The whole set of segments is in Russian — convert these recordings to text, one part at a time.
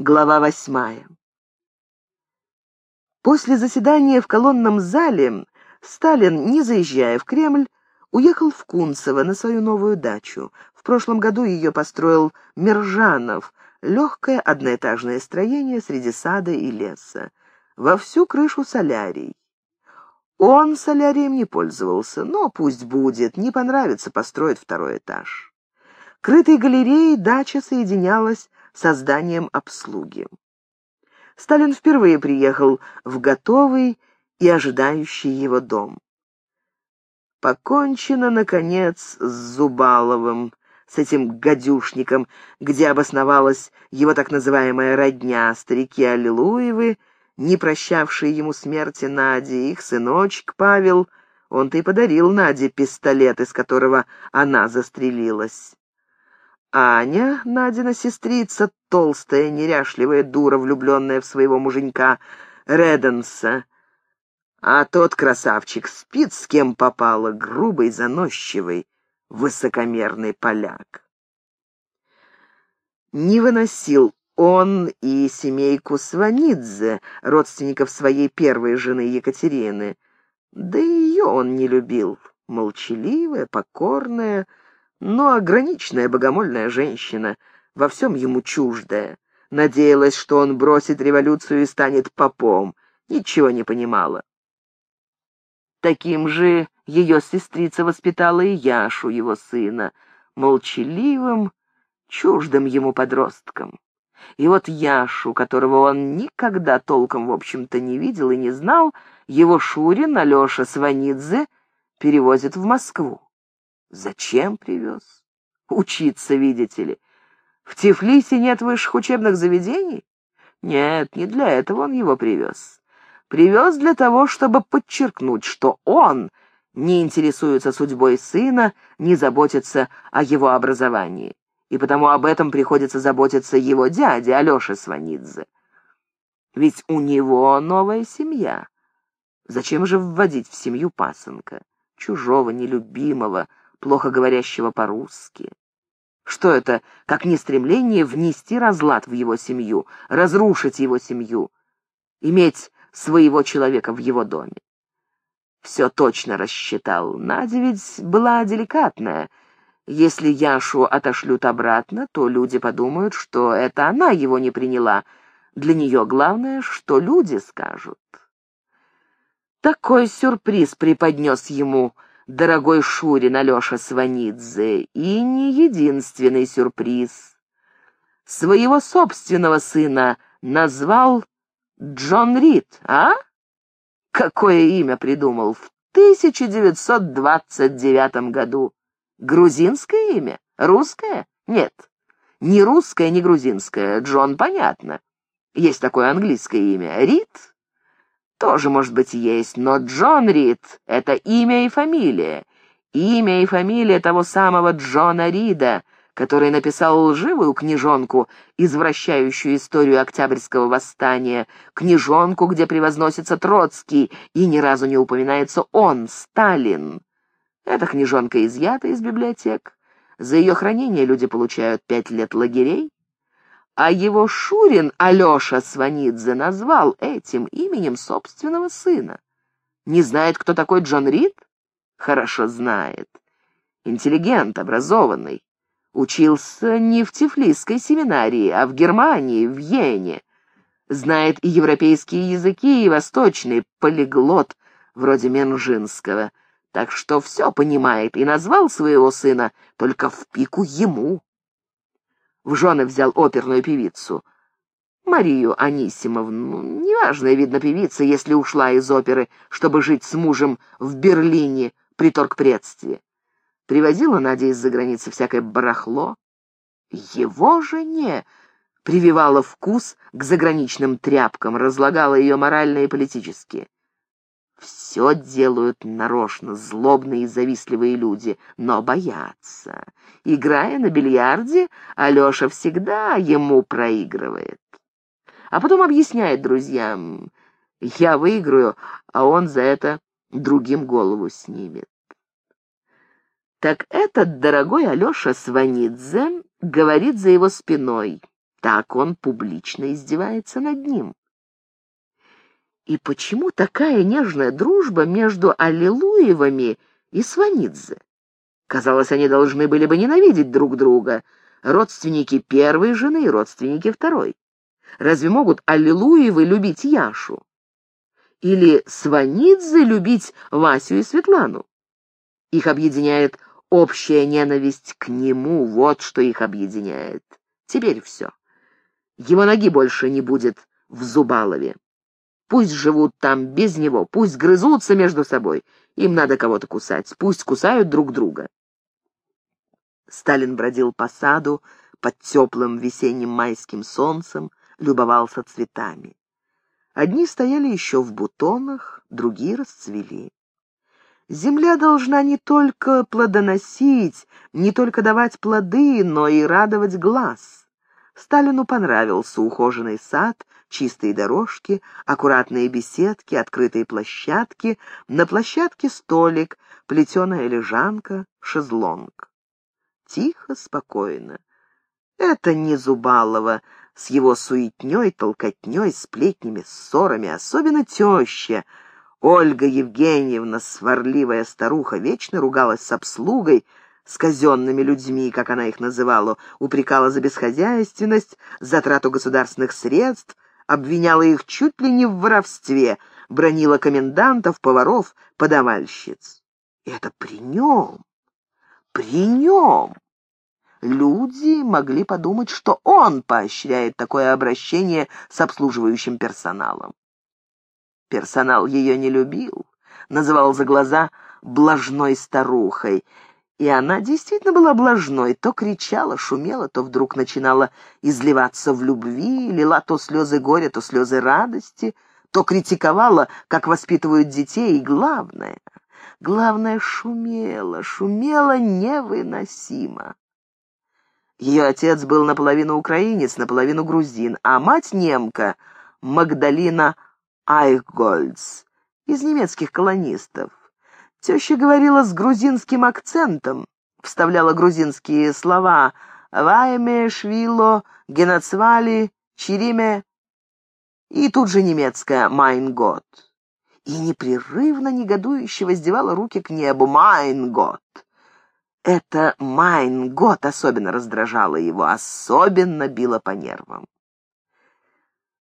Глава восьмая. После заседания в колонном зале Сталин, не заезжая в Кремль, уехал в Кунцево на свою новую дачу. В прошлом году ее построил Мержанов, легкое одноэтажное строение среди сада и леса. Во всю крышу солярий. Он солярием не пользовался, но пусть будет, не понравится, построит второй этаж. Крытой галереей дача соединялась созданием обслуги. Сталин впервые приехал в готовый и ожидающий его дом. Покончено, наконец, с Зубаловым, с этим гадюшником, где обосновалась его так называемая родня, старики Аллилуевы, не прощавшие ему смерти Нади, их сыночек Павел, он-то и подарил Наде пистолет, из которого она застрелилась. Аня, Надина сестрица, толстая, неряшливая дура, влюбленная в своего муженька Реденса. А тот красавчик спит с кем попало, грубый, заносчивый, высокомерный поляк. Не выносил он и семейку Сванидзе, родственников своей первой жены Екатерины. Да и ее он не любил. Молчаливая, покорная, но ограниченная богомольная женщина, во всем ему чуждая. Надеялась, что он бросит революцию и станет попом. Ничего не понимала. Таким же ее сестрица воспитала и Яшу, его сына, молчаливым, чуждым ему подростком. И вот Яшу, которого он никогда толком, в общем-то, не видел и не знал, его Шурин, Алеша Сванидзе, перевозит в Москву. Зачем привез? Учиться, видите ли. В Тифлисе нет высших учебных заведений? Нет, не для этого он его привез. Привез для того, чтобы подчеркнуть, что он не интересуется судьбой сына, не заботится о его образовании. И потому об этом приходится заботиться его дяде, Алёше Сванидзе. Ведь у него новая семья. Зачем же вводить в семью пасынка? Чужого, нелюбимого, плохо говорящего по-русски. Что это, как не стремление внести разлад в его семью, разрушить его семью, иметь своего человека в его доме? Все точно рассчитал. Надя ведь была деликатная. Если Яшу отошлют обратно, то люди подумают, что это она его не приняла. Для нее главное, что люди скажут. Такой сюрприз преподнес ему дорогой Шурин Алеша Сванидзе, и не единственный сюрприз. Своего собственного сына назвал Джон Рид, а? Какое имя придумал в 1929 году? Грузинское имя? Русское? Нет. Ни русское, ни грузинское. Джон, понятно. Есть такое английское имя. Рид? Тоже, может быть, есть, но Джон Рид — это имя и фамилия. Имя и фамилия того самого Джона Рида, который написал лживую книжонку, извращающую историю Октябрьского восстания, книжонку, где превозносится Троцкий, и ни разу не упоминается он, Сталин. Эта книжонка изъята из библиотек. За ее хранение люди получают пять лет лагерей, а его Шурин Алеша Сванидзе назвал этим именем собственного сына. Не знает, кто такой Джон Рид? Хорошо знает. Интеллигент, образованный. Учился не в Тифлисской семинарии, а в Германии, в Йене. Знает и европейские языки, и восточный, полиглот, вроде Менжинского. Так что все понимает и назвал своего сына только в пику ему в жены взял оперную певицу. Марию Анисимовну, неважная, видно, певица, если ушла из оперы, чтобы жить с мужем в Берлине при торгпредстве. Привозила Надя из-за границы всякое барахло. Его жене прививала вкус к заграничным тряпкам, разлагала ее морально и политически. Все делают нарочно злобные и завистливые люди, но боятся. Играя на бильярде, Алеша всегда ему проигрывает. А потом объясняет друзьям, я выиграю, а он за это другим голову снимет. Так этот дорогой Алеша Сванидзе говорит за его спиной. Так он публично издевается над ним. И почему такая нежная дружба между Аллилуевыми и Сванидзе? Казалось, они должны были бы ненавидеть друг друга, родственники первой жены и родственники второй. Разве могут Аллилуевы любить Яшу? Или Сванидзе любить Васю и Светлану? Их объединяет общая ненависть к нему, вот что их объединяет. Теперь все. Его ноги больше не будет в Зубалове. Пусть живут там без него, пусть грызутся между собой. Им надо кого-то кусать, пусть кусают друг друга. Сталин бродил по саду под теплым весенним майским солнцем, любовался цветами. Одни стояли еще в бутонах, другие расцвели. Земля должна не только плодоносить, не только давать плоды, но и радовать глаз. Сталину понравился ухоженный сад, чистые дорожки, аккуратные беседки, открытые площадки, на площадке столик, плетеная лежанка, шезлонг. Тихо, спокойно. Это не Зубалова с его суетней, толкотней, сплетнями, ссорами, особенно теща. Ольга Евгеньевна, сварливая старуха, вечно ругалась с обслугой, с казенными людьми, как она их называла, упрекала за бесхозяйственность, затрату государственных средств, обвиняла их чуть ли не в воровстве, бронила комендантов, поваров, подавальщиц. Это при нем, при нем. Люди могли подумать, что он поощряет такое обращение с обслуживающим персоналом. Персонал ее не любил, называл за глаза блажной старухой, и она действительно была блажной, то кричала, шумела, то вдруг начинала изливаться в любви, лила то слезы горя, то слезы радости, то критиковала, как воспитывают детей, и главное, главное, шумела, шумела невыносимо. Ее отец был наполовину украинец, наполовину грузин, а мать немка — Магдалина Айхгольц, из немецких колонистов. Теща говорила с грузинским акцентом, вставляла грузинские слова «ვაიმე», «შვილო», «გენაცვალე», «ჭირიმე» и тут же немецкое «Mein Gott». И непрерывно негодующе воздевала руки к небу «Mein Gott». Это «Mein Gott» особенно раздражало его, особенно било по нервам.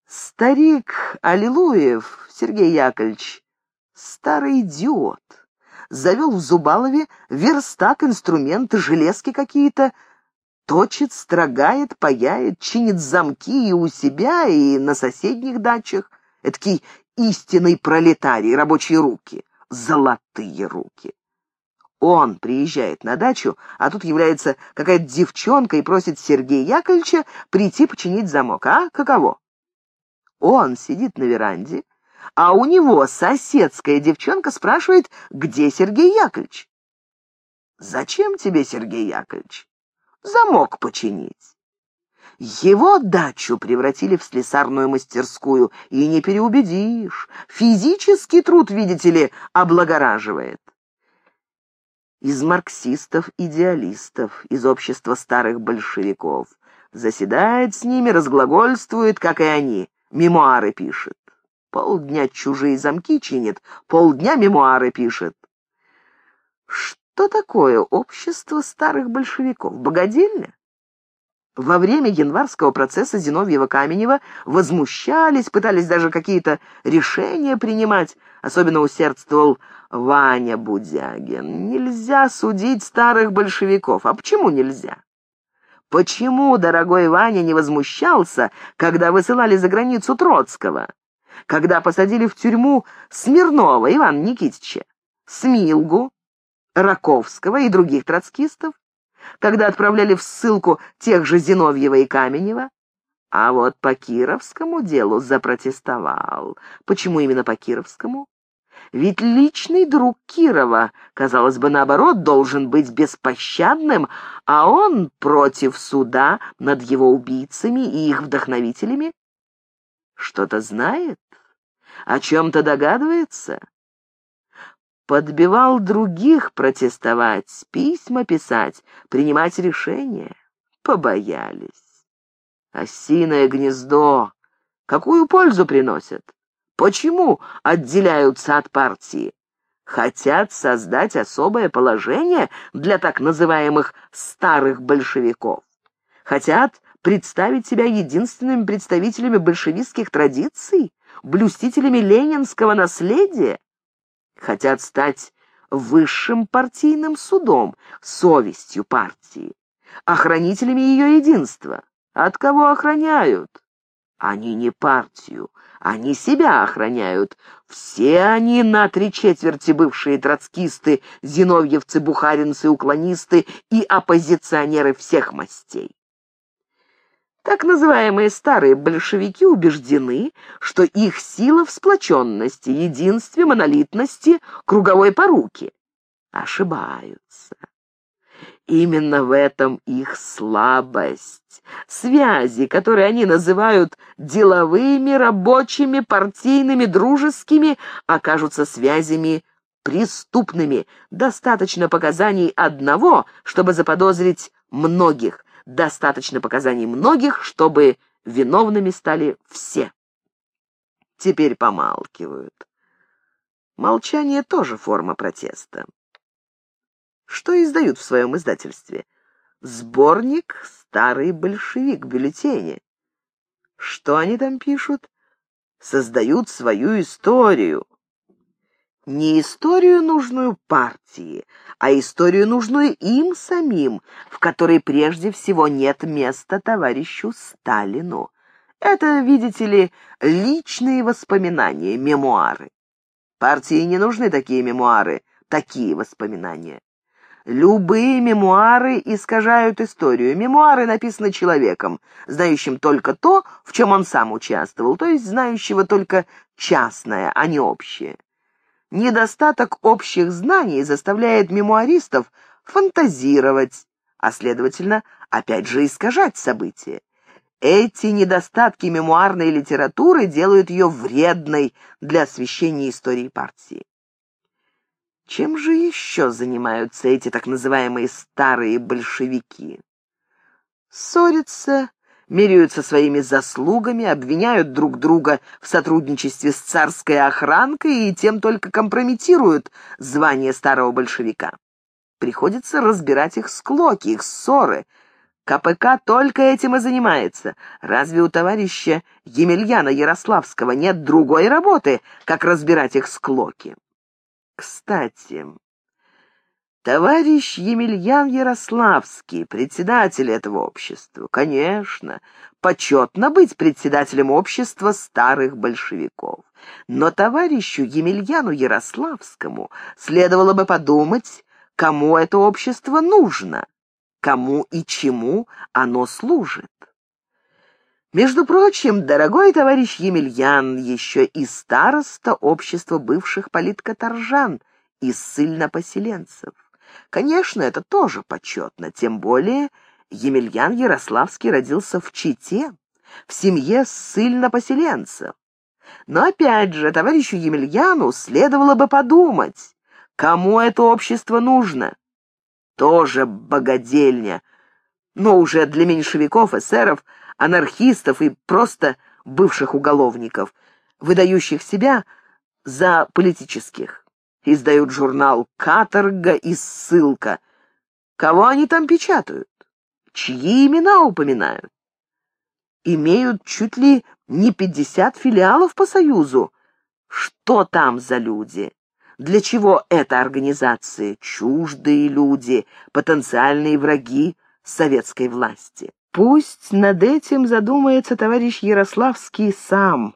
Старик Аллилуев, Сергей Яковлевич, старый идиот завел в Зубалове верстак, инструменты, железки какие-то, точит, строгает, паяет, чинит замки и у себя, и на соседних дачах. Эдакий истинный пролетарий, рабочие руки, золотые руки. Он приезжает на дачу, а тут является какая-то девчонка и просит Сергея Яковлевича прийти починить замок. А каково? Он сидит на веранде, а у него соседская девчонка спрашивает, где Сергей Яковлевич. «Зачем тебе, Сергей Яковлевич?» «Замок починить». Его дачу превратили в слесарную мастерскую, и не переубедишь. Физический труд, видите ли, облагораживает. Из марксистов-идеалистов, из общества старых большевиков. Заседает с ними, разглагольствует, как и они, мемуары пишет. Полдня чужие замки чинит, полдня мемуары пишет. Что такое общество старых большевиков? Богодельня? Во время январского процесса Зиновьева-Каменева возмущались, пытались даже какие-то решения принимать. Особенно усердствовал Ваня Будягин. Нельзя судить старых большевиков. А почему нельзя? Почему дорогой Ваня не возмущался, когда высылали за границу Троцкого? Когда посадили в тюрьму Смирнова Ивана Никитича, Смилгу, Раковского и других троцкистов, когда отправляли в ссылку тех же Зиновьева и Каменева, а вот по Кировскому делу запротестовал. Почему именно по Кировскому? Ведь личный друг Кирова, казалось бы, наоборот, должен быть беспощадным, а он против суда над его убийцами и их вдохновителями. Что-то знает? О чем-то догадывается? Подбивал других протестовать, письма писать, принимать решения. Побоялись. Осиное гнездо. Какую пользу приносят? Почему отделяются от партии? Хотят создать особое положение для так называемых «старых большевиков». Хотят представить себя единственными представителями большевистских традиций, блюстителями ленинского наследия. Хотят стать высшим партийным судом, совестью партии, охранителями ее единства. От кого охраняют? Они не партию, они себя охраняют. Все они на три четверти бывшие троцкисты, зиновьевцы, бухаринцы, уклонисты и оппозиционеры всех мастей. Так называемые старые большевики убеждены, что их сила в сплоченности, единстве, монолитности, круговой поруке. Ошибаются. Именно в этом их слабость. Связи, которые они называют деловыми, рабочими, партийными, дружескими, окажутся связями преступными. Достаточно показаний одного, чтобы заподозрить многих. Достаточно показаний многих, чтобы виновными стали все. Теперь помалкивают. Молчание тоже форма протеста. Что издают в своем издательстве? Сборник «Старый большевик» в бюллетене. Что они там пишут? Создают свою историю. Не историю, нужную партии, а историю, нужную им самим, в которой прежде всего нет места товарищу Сталину. Это, видите ли, личные воспоминания, мемуары. Партии не нужны такие мемуары, такие воспоминания. Любые мемуары искажают историю. Мемуары написаны человеком, знающим только то, в чем он сам участвовал, то есть знающего только частное, а не общее. Недостаток общих знаний заставляет мемуаристов фантазировать, а, следовательно, опять же искажать события. Эти недостатки мемуарной литературы делают ее вредной для освещения истории партии. Чем же еще занимаются эти так называемые старые большевики? Ссорятся, меряются своими заслугами, обвиняют друг друга в сотрудничестве с царской охранкой и тем только компрометируют звание старого большевика. Приходится разбирать их склоки, их ссоры. КПК только этим и занимается. Разве у товарища Емельяна Ярославского нет другой работы, как разбирать их склоки? Кстати, товарищ Емельян Ярославский, председатель этого общества, конечно, почетно быть председателем общества старых большевиков. Но товарищу Емельяну Ярославскому следовало бы подумать, кому это общество нужно, кому и чему оно служит. Между прочим, дорогой товарищ Емельян еще и староста общества бывших политкоторжан и ссыльнопоселенцев. Конечно, это тоже почетно, тем более Емельян Ярославский родился в Чите, в семье ссыльнопоселенцев. Но опять же, товарищу Емельяну следовало бы подумать, кому это общество нужно. Тоже богадельня, но уже для меньшевиков, эсеров – анархистов и просто бывших уголовников, выдающих себя за политических. Издают журнал «Каторга» и «Ссылка». Кого они там печатают? Чьи имена упоминают? Имеют чуть ли не пятьдесят филиалов по Союзу. Что там за люди? Для чего эта организация? Чуждые люди, потенциальные враги советской власти. Пусть над этим задумается товарищ Ярославский сам.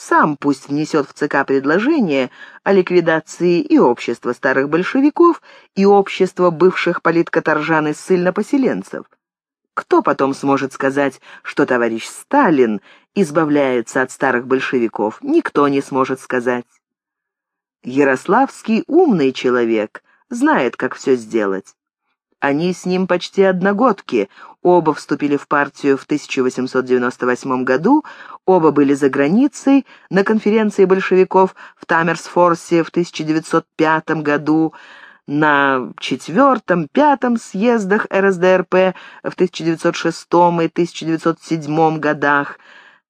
Сам пусть внесет в ЦК предложение о ликвидации и общества старых большевиков, и общества бывших политкоторжан и ссыльнопоселенцев. Кто потом сможет сказать, что товарищ Сталин избавляется от старых большевиков? Никто не сможет сказать. Ярославский умный человек, знает, как все сделать. Они с ним почти одногодки, оба вступили в партию в 1898 году, оба были за границей на конференции большевиков в Тамерсфорсе в 1905 году, на четвертом, пятом съездах РСДРП в 1906 и 1907 годах.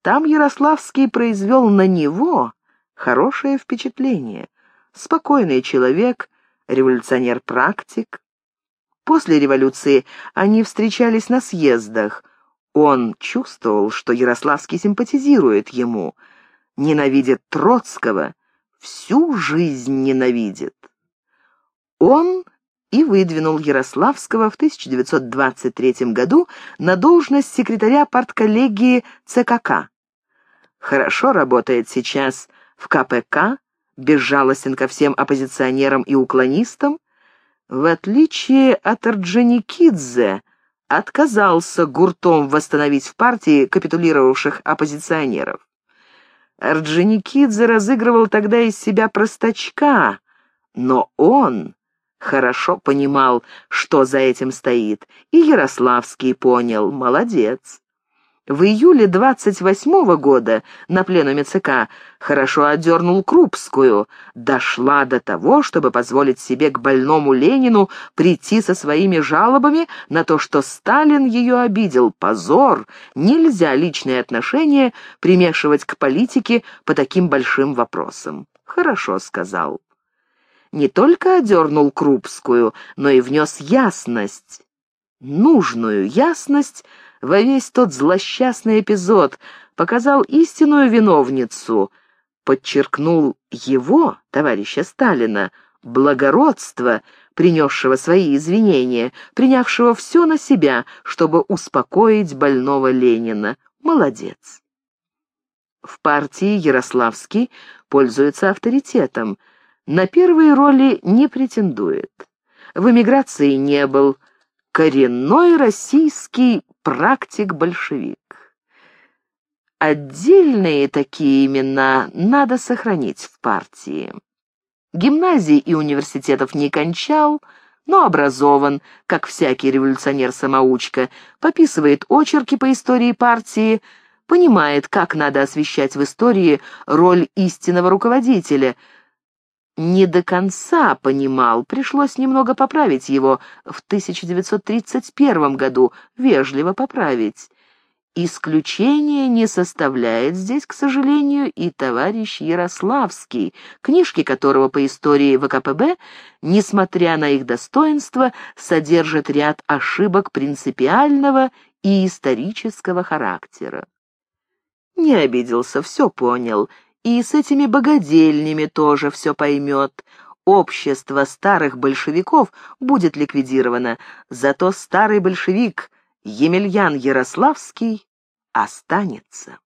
Там Ярославский произвел на него хорошее впечатление. Спокойный человек, революционер-практик. После революции они встречались на съездах. Он чувствовал, что Ярославский симпатизирует ему, ненавидит Троцкого, всю жизнь ненавидит. Он и выдвинул Ярославского в 1923 году на должность секретаря партколлегии ЦКК. Хорошо работает сейчас в КПК, безжалостен ко всем оппозиционерам и уклонистам, в отличие от Орджоникидзе, отказался гуртом восстановить в партии капитулировавших оппозиционеров. Орджоникидзе разыгрывал тогда из себя простачка, но он хорошо понимал, что за этим стоит, и Ярославский понял, молодец. В июле 28-го года на пленуме ЦК хорошо одернул Крупскую, дошла до того, чтобы позволить себе к больному Ленину прийти со своими жалобами на то, что Сталин ее обидел. Позор! Нельзя личные отношения примешивать к политике по таким большим вопросам. Хорошо сказал не только одернул Крупскую, но и внес ясность, нужную ясность во весь тот злосчастный эпизод, показал истинную виновницу, подчеркнул его, товарища Сталина, благородство, принесшего свои извинения, принявшего все на себя, чтобы успокоить больного Ленина. Молодец. В партии Ярославский пользуется авторитетом – на первые роли не претендует. В эмиграции не был. Коренной российский практик-большевик. Отдельные такие имена надо сохранить в партии. Гимназии и университетов не кончал, но образован, как всякий революционер-самоучка, пописывает очерки по истории партии, понимает, как надо освещать в истории роль истинного руководителя – не до конца понимал, пришлось немного поправить его в 1931 году, вежливо поправить. Исключение не составляет здесь, к сожалению, и товарищ Ярославский, книжки которого по истории ВКПБ, несмотря на их достоинство, содержат ряд ошибок принципиального и исторического характера. Не обиделся, все понял — и с этими богадельнями тоже все поймет. Общество старых большевиков будет ликвидировано, зато старый большевик Емельян Ярославский останется.